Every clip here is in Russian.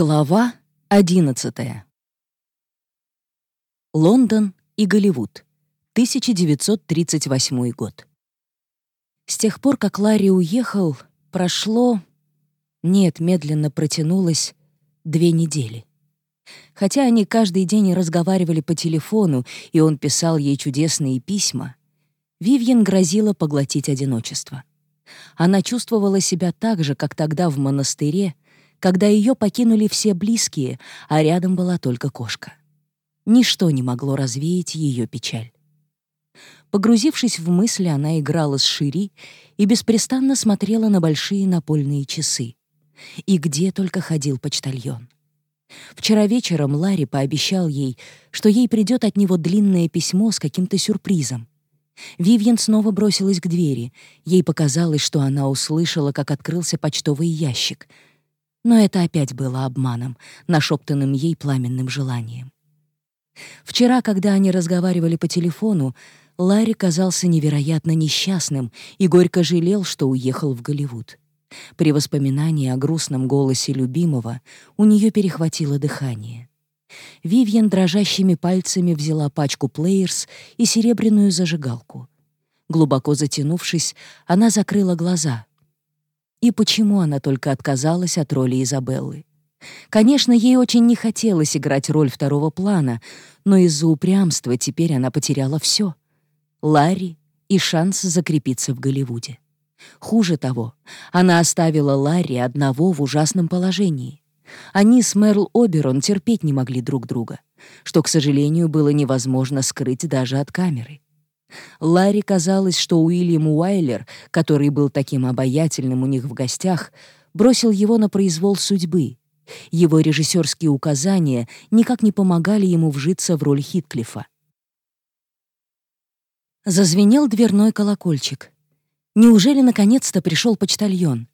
Глава 11. Лондон и Голливуд. 1938 год. С тех пор, как Ларри уехал, прошло... Нет, медленно протянулось две недели. Хотя они каждый день разговаривали по телефону, и он писал ей чудесные письма, Вивьен грозила поглотить одиночество. Она чувствовала себя так же, как тогда в монастыре, когда ее покинули все близкие, а рядом была только кошка. Ничто не могло развеять ее печаль. Погрузившись в мысли, она играла с Шири и беспрестанно смотрела на большие напольные часы. И где только ходил почтальон. Вчера вечером Ларри пообещал ей, что ей придет от него длинное письмо с каким-то сюрпризом. Вивьен снова бросилась к двери. Ей показалось, что она услышала, как открылся почтовый ящик — но это опять было обманом, нашептанным ей пламенным желанием. Вчера, когда они разговаривали по телефону, Ларри казался невероятно несчастным и горько жалел, что уехал в Голливуд. При воспоминании о грустном голосе любимого у нее перехватило дыхание. Вивьен дрожащими пальцами взяла пачку плеерс и серебряную зажигалку. Глубоко затянувшись, она закрыла глаза, и почему она только отказалась от роли Изабеллы? Конечно, ей очень не хотелось играть роль второго плана, но из-за упрямства теперь она потеряла все: Ларри и шанс закрепиться в Голливуде. Хуже того, она оставила Ларри одного в ужасном положении. Они с Мерл Оберон терпеть не могли друг друга, что, к сожалению, было невозможно скрыть даже от камеры. Ларри казалось, что Уильям Уайлер, который был таким обаятельным у них в гостях, бросил его на произвол судьбы. Его режиссерские указания никак не помогали ему вжиться в роль Хитклифа. Зазвенел дверной колокольчик. Неужели наконец-то пришел почтальон?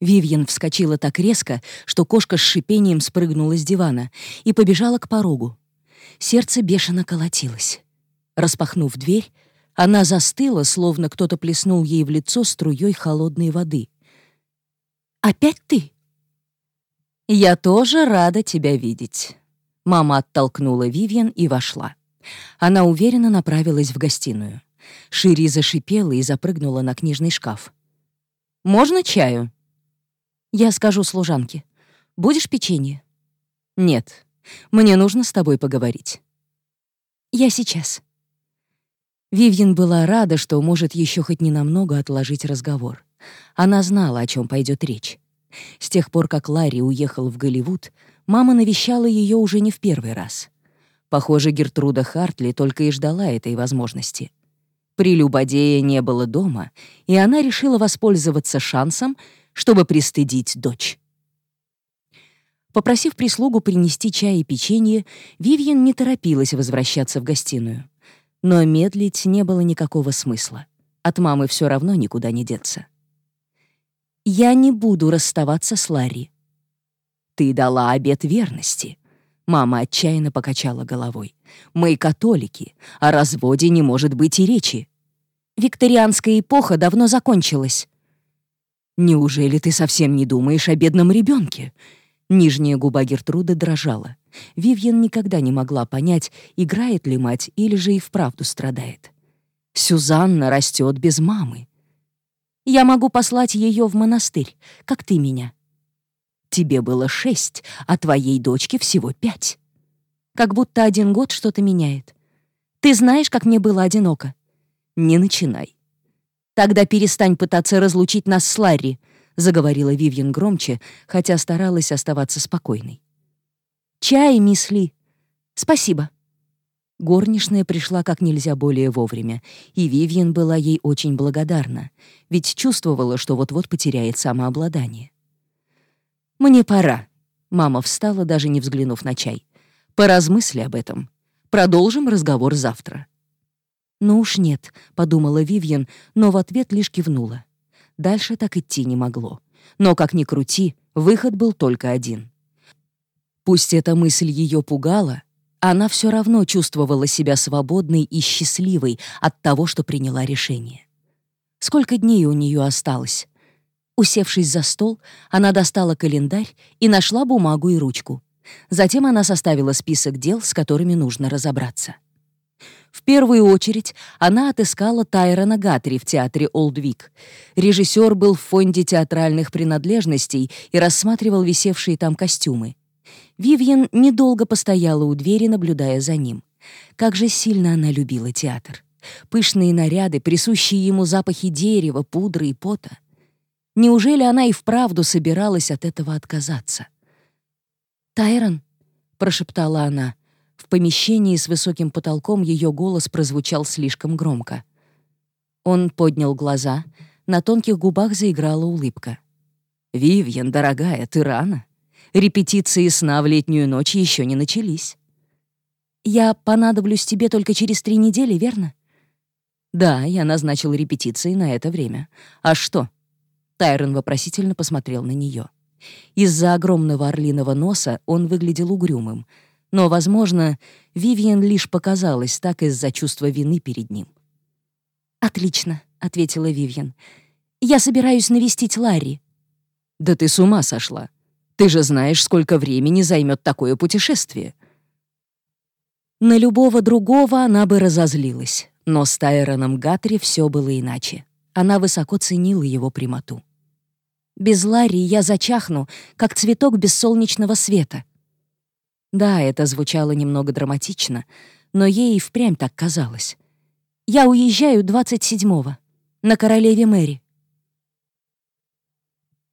Вивьен вскочила так резко, что кошка с шипением спрыгнула с дивана и побежала к порогу. Сердце бешено колотилось. Распахнув дверь, она застыла, словно кто-то плеснул ей в лицо струей холодной воды. «Опять ты?» «Я тоже рада тебя видеть». Мама оттолкнула Вивьен и вошла. Она уверенно направилась в гостиную. Шири зашипела и запрыгнула на книжный шкаф. «Можно чаю?» «Я скажу служанке. Будешь печенье?» «Нет, мне нужно с тобой поговорить». «Я сейчас». Вивьен была рада, что может еще хоть ненамного отложить разговор. Она знала, о чем пойдет речь. С тех пор, как Ларри уехал в Голливуд, мама навещала ее уже не в первый раз. Похоже, Гертруда Хартли только и ждала этой возможности. Прелюбодея не было дома, и она решила воспользоваться шансом, чтобы пристыдить дочь. Попросив прислугу принести чай и печенье, Вивьен не торопилась возвращаться в гостиную. Но медлить не было никакого смысла. От мамы все равно никуда не деться. «Я не буду расставаться с Ларри». «Ты дала обет верности». Мама отчаянно покачала головой. «Мы католики, о разводе не может быть и речи. Викторианская эпоха давно закончилась». «Неужели ты совсем не думаешь о бедном ребенке? Нижняя губа Гертруды дрожала. Вивьен никогда не могла понять, играет ли мать или же и вправду страдает. Сюзанна растет без мамы. Я могу послать ее в монастырь, как ты меня. Тебе было шесть, а твоей дочке всего пять. Как будто один год что-то меняет. Ты знаешь, как мне было одиноко? Не начинай. Тогда перестань пытаться разлучить нас с Ларри, заговорила Вивьен громче, хотя старалась оставаться спокойной. «Чай, мисс Ли. Спасибо». Горничная пришла как нельзя более вовремя, и Вивьен была ей очень благодарна, ведь чувствовала, что вот-вот потеряет самообладание. «Мне пора». Мама встала, даже не взглянув на чай. «Поразмысли об этом. Продолжим разговор завтра». «Ну уж нет», — подумала Вивьен, но в ответ лишь кивнула. Дальше так идти не могло. Но, как ни крути, выход был только один. Пусть эта мысль ее пугала, она все равно чувствовала себя свободной и счастливой от того, что приняла решение. Сколько дней у нее осталось? Усевшись за стол, она достала календарь и нашла бумагу и ручку. Затем она составила список дел, с которыми нужно разобраться. В первую очередь она отыскала Тайрона Гатри в театре Олдвик. Режиссер был в фонде театральных принадлежностей и рассматривал висевшие там костюмы. Вивьен недолго постояла у двери, наблюдая за ним. Как же сильно она любила театр. Пышные наряды, присущие ему запахи дерева, пудры и пота. Неужели она и вправду собиралась от этого отказаться? «Тайрон», — прошептала она, в помещении с высоким потолком ее голос прозвучал слишком громко. Он поднял глаза, на тонких губах заиграла улыбка. «Вивьен, дорогая, ты рано. Репетиции сна в летнюю ночь еще не начались». «Я понадоблюсь тебе только через три недели, верно?» «Да, я назначил репетиции на это время. А что?» Тайрон вопросительно посмотрел на нее. Из-за огромного орлиного носа он выглядел угрюмым — но, возможно, Вивиан лишь показалась так из-за чувства вины перед ним. «Отлично», — ответила Вивиан. «Я собираюсь навестить Ларри». «Да ты с ума сошла. Ты же знаешь, сколько времени займет такое путешествие». На любого другого она бы разозлилась, но с Тайроном Гатри все было иначе. Она высоко ценила его прямоту. «Без Ларри я зачахну, как цветок без солнечного света», да, это звучало немного драматично, но ей и впрямь так казалось. «Я уезжаю 27-го, на Королеве Мэри».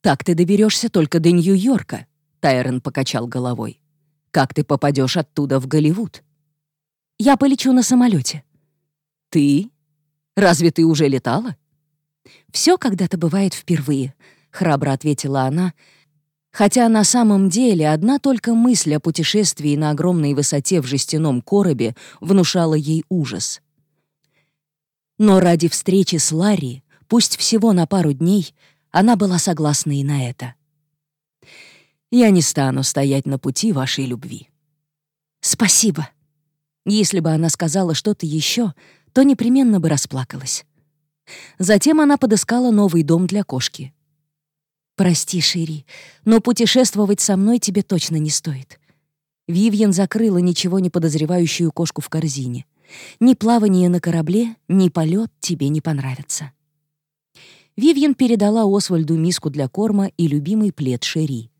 «Так ты доберешься только до Нью-Йорка», — Тайрон покачал головой. «Как ты попадешь оттуда в Голливуд?» «Я полечу на самолете. «Ты? Разве ты уже летала?» Все когда-то бывает впервые», — храбро ответила она, — Хотя на самом деле одна только мысль о путешествии на огромной высоте в жестяном коробе внушала ей ужас. Но ради встречи с Ларри, пусть всего на пару дней, она была согласна и на это. «Я не стану стоять на пути вашей любви». «Спасибо». Если бы она сказала что-то еще, то непременно бы расплакалась. Затем она подыскала новый дом для кошки — «Прости, Шири, но путешествовать со мной тебе точно не стоит». Вивьен закрыла ничего не подозревающую кошку в корзине. «Ни плавание на корабле, ни полет тебе не понравятся». Вивьен передала Освальду миску для корма и любимый плед Шири.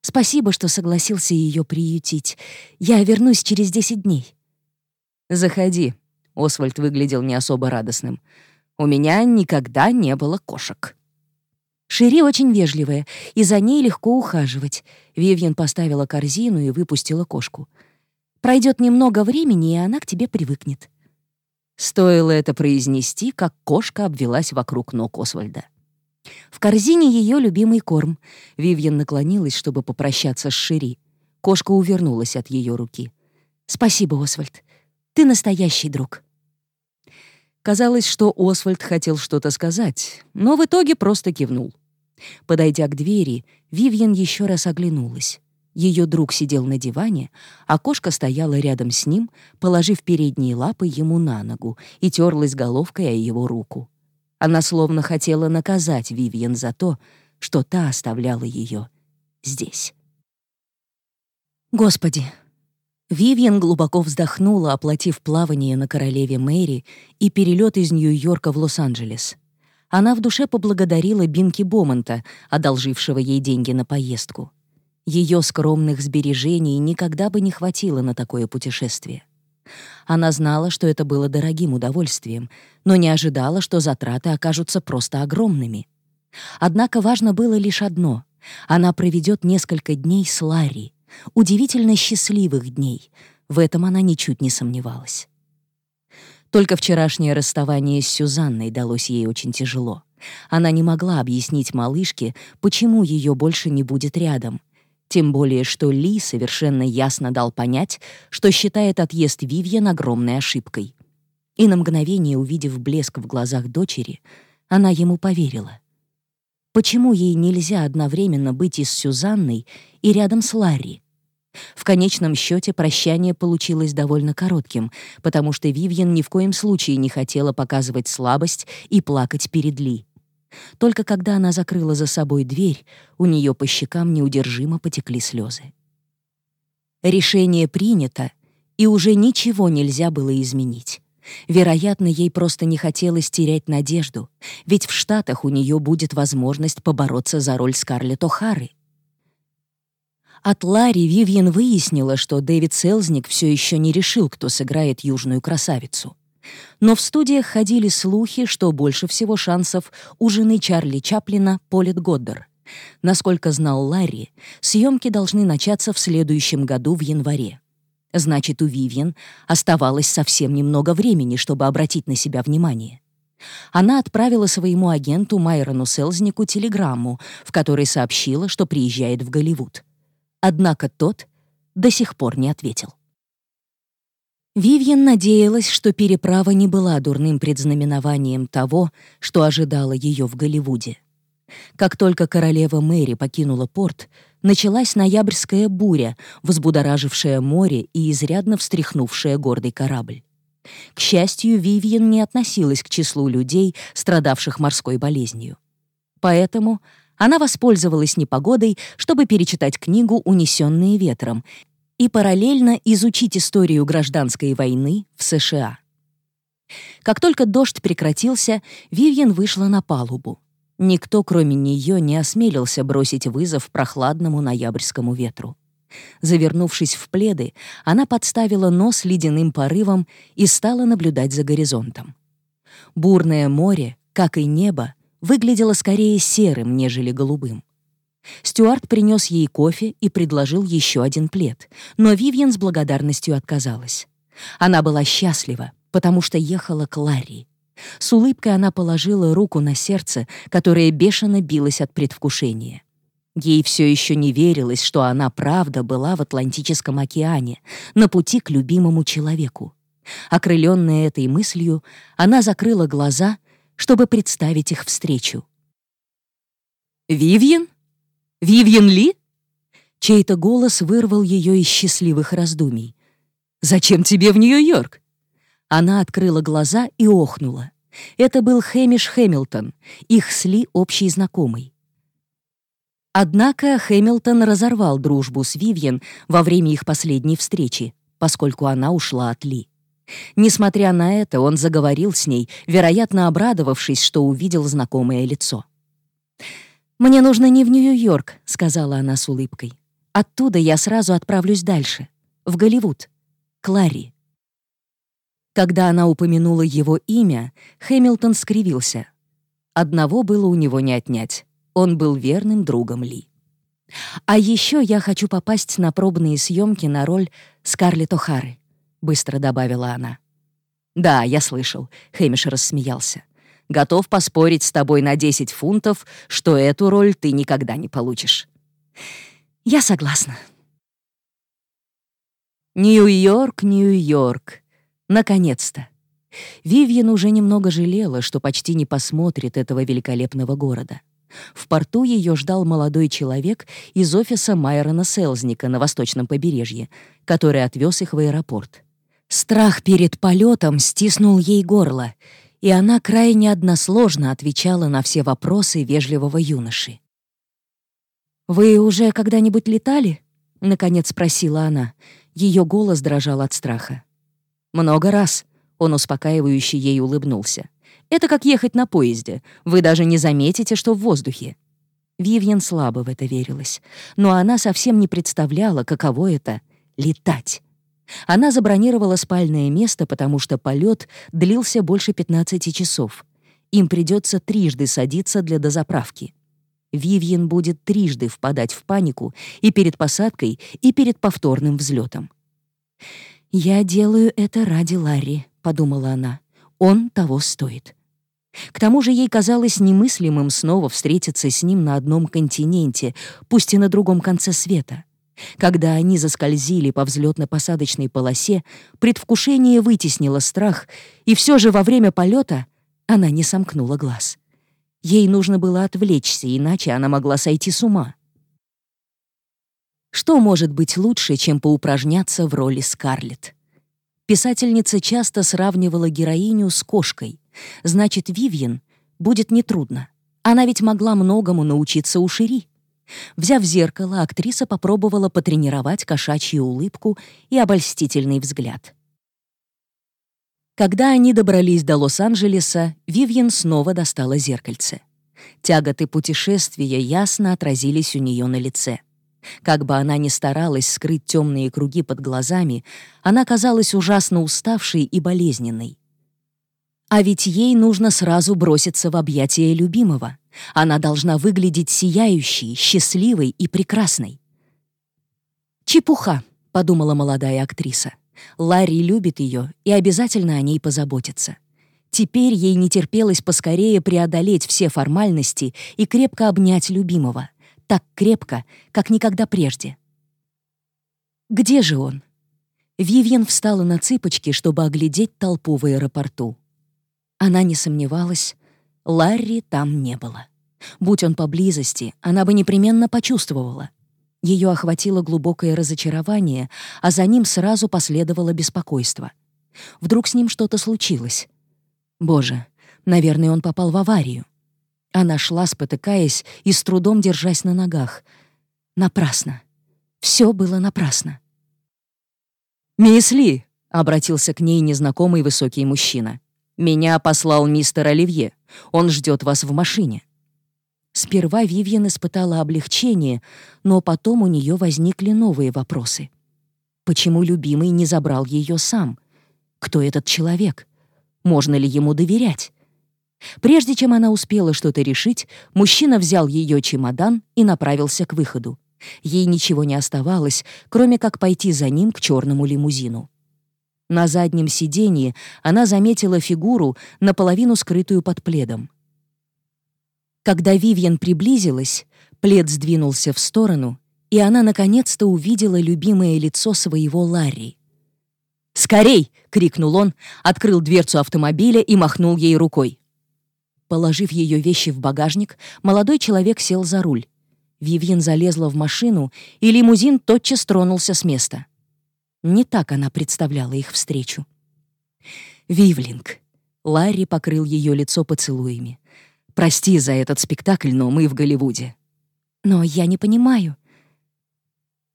«Спасибо, что согласился ее приютить. Я вернусь через десять дней». «Заходи», — Освальд выглядел не особо радостным. «У меня никогда не было кошек». Шири очень вежливая, и за ней легко ухаживать. Вивьен поставила корзину и выпустила кошку. Пройдет немного времени, и она к тебе привыкнет. Стоило это произнести, как кошка обвелась вокруг ног Освальда. В корзине ее любимый корм. Вивьен наклонилась, чтобы попрощаться с Шири. Кошка увернулась от ее руки. «Спасибо, Освальд. Ты настоящий друг». Казалось, что Освальд хотел что-то сказать, но в итоге просто кивнул. Подойдя к двери, Вивьен еще раз оглянулась. Ее друг сидел на диване, а кошка стояла рядом с ним, положив передние лапы ему на ногу и терлась головкой о его руку. Она словно хотела наказать Вивьен за то, что та оставляла ее здесь. Господи! Вивьен глубоко вздохнула, оплатив плавание на королеве Мэри и перелет из Нью-Йорка в Лос-Анджелес она в душе поблагодарила Бинки Бомонта, одолжившего ей деньги на поездку. Ее скромных сбережений никогда бы не хватило на такое путешествие. Она знала, что это было дорогим удовольствием, но не ожидала, что затраты окажутся просто огромными. Однако важно было лишь одно — она проведет несколько дней с Ларри, удивительно счастливых дней, в этом она ничуть не сомневалась. Только вчерашнее расставание с Сюзанной далось ей очень тяжело. Она не могла объяснить малышке, почему ее больше не будет рядом. Тем более, что Ли совершенно ясно дал понять, что считает отъезд Вивьен огромной ошибкой. И на мгновение, увидев блеск в глазах дочери, она ему поверила. Почему ей нельзя одновременно быть и с Сюзанной, и рядом с Ларри? В конечном счете прощание получилось довольно коротким, потому что Вивьен ни в коем случае не хотела показывать слабость и плакать перед Ли. Только когда она закрыла за собой дверь, у нее по щекам неудержимо потекли слезы. Решение принято, и уже ничего нельзя было изменить. Вероятно, ей просто не хотелось терять надежду, ведь в Штатах у нее будет возможность побороться за роль Скарлетт О'Хары. От Ларри Вивьен выяснила, что Дэвид Селзник все еще не решил, кто сыграет южную красавицу. Но в студиях ходили слухи, что больше всего шансов у жены Чарли Чаплина Полит Годдер. Насколько знал Ларри, съемки должны начаться в следующем году в январе. Значит, у Вивьен оставалось совсем немного времени, чтобы обратить на себя внимание. Она отправила своему агенту Майрону Селзнику телеграмму, в которой сообщила, что приезжает в Голливуд. Однако тот до сих пор не ответил. Вивьен надеялась, что переправа не была дурным предзнаменованием того, что ожидало ее в Голливуде. Как только королева Мэри покинула порт, началась ноябрьская буря, взбудоражившая море и изрядно встряхнувшая гордый корабль. К счастью, Вивьен не относилась к числу людей, страдавших морской болезнью. Поэтому она воспользовалась непогодой, чтобы перечитать книгу «Унесенные ветром» и параллельно изучить историю гражданской войны в США. Как только дождь прекратился, Вивьен вышла на палубу. Никто, кроме нее, не осмелился бросить вызов прохладному ноябрьскому ветру. Завернувшись в пледы, она подставила нос ледяным порывом и стала наблюдать за горизонтом. Бурное море, как и небо, выглядело скорее серым, нежели голубым. Стюарт принес ей кофе и предложил еще один плед, но Вивьен с благодарностью отказалась. Она была счастлива, потому что ехала к Ларри. С улыбкой она положила руку на сердце, которое бешено билось от предвкушения. Ей все еще не верилось, что она правда была в Атлантическом океане, на пути к любимому человеку. Окрыленная этой мыслью, она закрыла глаза, чтобы представить их встречу. «Вивьен? Вивьен Ли?» Чей-то голос вырвал ее из счастливых раздумий. «Зачем тебе в Нью-Йорк?» Она открыла глаза и охнула. Это был Хэмиш Хэмилтон, их сли общий знакомый. Однако Хэмилтон разорвал дружбу с Вивьен во время их последней встречи, поскольку она ушла от Ли. Несмотря на это, он заговорил с ней, вероятно, обрадовавшись, что увидел знакомое лицо. «Мне нужно не в Нью-Йорк», — сказала она с улыбкой. «Оттуда я сразу отправлюсь дальше, в Голливуд, к Ларри». Когда она упомянула его имя, Хэмилтон скривился. Одного было у него не отнять. Он был верным другом Ли. «А еще я хочу попасть на пробные съемки на роль Скарлетт О'Хары», — быстро добавила она. «Да, я слышал», — Хэмиш рассмеялся. «Готов поспорить с тобой на 10 фунтов, что эту роль ты никогда не получишь». «Я согласна». Нью-Йорк, Нью-Йорк. Наконец-то! Вивьен уже немного жалела, что почти не посмотрит этого великолепного города. В порту ее ждал молодой человек из офиса Майрона Селзника на восточном побережье, который отвез их в аэропорт. Страх перед полетом стиснул ей горло, и она крайне односложно отвечала на все вопросы вежливого юноши. «Вы уже когда-нибудь летали?» — наконец спросила она. Ее голос дрожал от страха. «Много раз», — он успокаивающе ей улыбнулся. «Это как ехать на поезде. Вы даже не заметите, что в воздухе». Вивьен слабо в это верилась, но она совсем не представляла, каково это — летать. Она забронировала спальное место, потому что полет длился больше 15 часов. Им придется трижды садиться для дозаправки. Вивьен будет трижды впадать в панику и перед посадкой, и перед повторным взлетом. «Я делаю это ради Ларри», — подумала она. «Он того стоит». К тому же ей казалось немыслимым снова встретиться с ним на одном континенте, пусть и на другом конце света. Когда они заскользили по взлетно-посадочной полосе, предвкушение вытеснило страх, и все же во время полета она не сомкнула глаз. Ей нужно было отвлечься, иначе она могла сойти с ума. Что может быть лучше, чем поупражняться в роли Скарлетт? Писательница часто сравнивала героиню с кошкой. Значит, Вивьен будет нетрудно. Она ведь могла многому научиться у Шири. Взяв зеркало, актриса попробовала потренировать кошачью улыбку и обольстительный взгляд. Когда они добрались до Лос-Анджелеса, Вивьен снова достала зеркальце. Тяготы путешествия ясно отразились у нее на лице. Как бы она ни старалась скрыть темные круги под глазами, она казалась ужасно уставшей и болезненной. А ведь ей нужно сразу броситься в объятия любимого. Она должна выглядеть сияющей, счастливой и прекрасной. «Чепуха», — подумала молодая актриса. Ларри любит ее и обязательно о ней позаботится. Теперь ей не терпелось поскорее преодолеть все формальности и крепко обнять любимого. Так крепко, как никогда прежде. Где же он? Вивьен встала на цыпочки, чтобы оглядеть толпу в аэропорту. Она не сомневалась, Ларри там не было. Будь он поблизости, она бы непременно почувствовала. Ее охватило глубокое разочарование, а за ним сразу последовало беспокойство. Вдруг с ним что-то случилось. Боже, наверное, он попал в аварию. Она шла, спотыкаясь и с трудом держась на ногах. Напрасно. Все было напрасно. «Мисс Ли!» — обратился к ней незнакомый высокий мужчина. Меня послал мистер Оливье. Он ждет вас в машине». Сперва Вивьен испытала облегчение, но потом у нее возникли новые вопросы. Почему любимый не забрал ее сам? Кто этот человек? Можно ли ему доверять? Прежде чем она успела что-то решить, мужчина взял ее чемодан и направился к выходу. Ей ничего не оставалось, кроме как пойти за ним к черному лимузину. На заднем сиденье она заметила фигуру, наполовину скрытую под пледом. Когда Вивьен приблизилась, плед сдвинулся в сторону, и она наконец-то увидела любимое лицо своего Ларри. «Скорей!» — крикнул он, открыл дверцу автомобиля и махнул ей рукой. Положив ее вещи в багажник, молодой человек сел за руль. Вивьен залезла в машину, и лимузин тотчас тронулся с места. Не так она представляла их встречу. «Вивлинг». Ларри покрыл ее лицо поцелуями. «Прости за этот спектакль, но мы в Голливуде». «Но я не понимаю.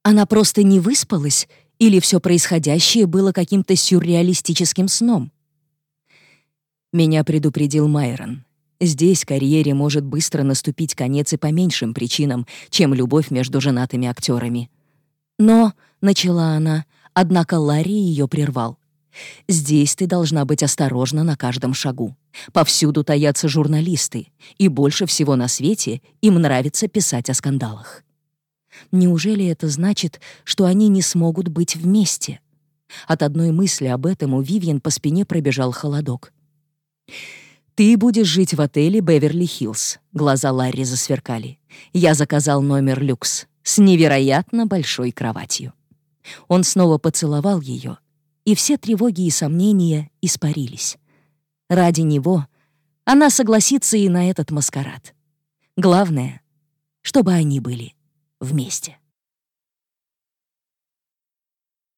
Она просто не выспалась или все происходящее было каким-то сюрреалистическим сном?» Меня предупредил Майрон. Здесь карьере может быстро наступить конец и по меньшим причинам, чем любовь между женатыми актерами. «Но», — начала она, — Однако Ларри ее прервал. «Здесь ты должна быть осторожна на каждом шагу. Повсюду таятся журналисты, и больше всего на свете им нравится писать о скандалах. Неужели это значит, что они не смогут быть вместе?» От одной мысли об этом у Вивьен по спине пробежал холодок. «Ты будешь жить в отеле «Беверли-Хиллз», — глаза Ларри засверкали. «Я заказал номер люкс с невероятно большой кроватью». Он снова поцеловал ее, и все тревоги и сомнения испарились. Ради него она согласится и на этот маскарад. Главное, чтобы они были вместе.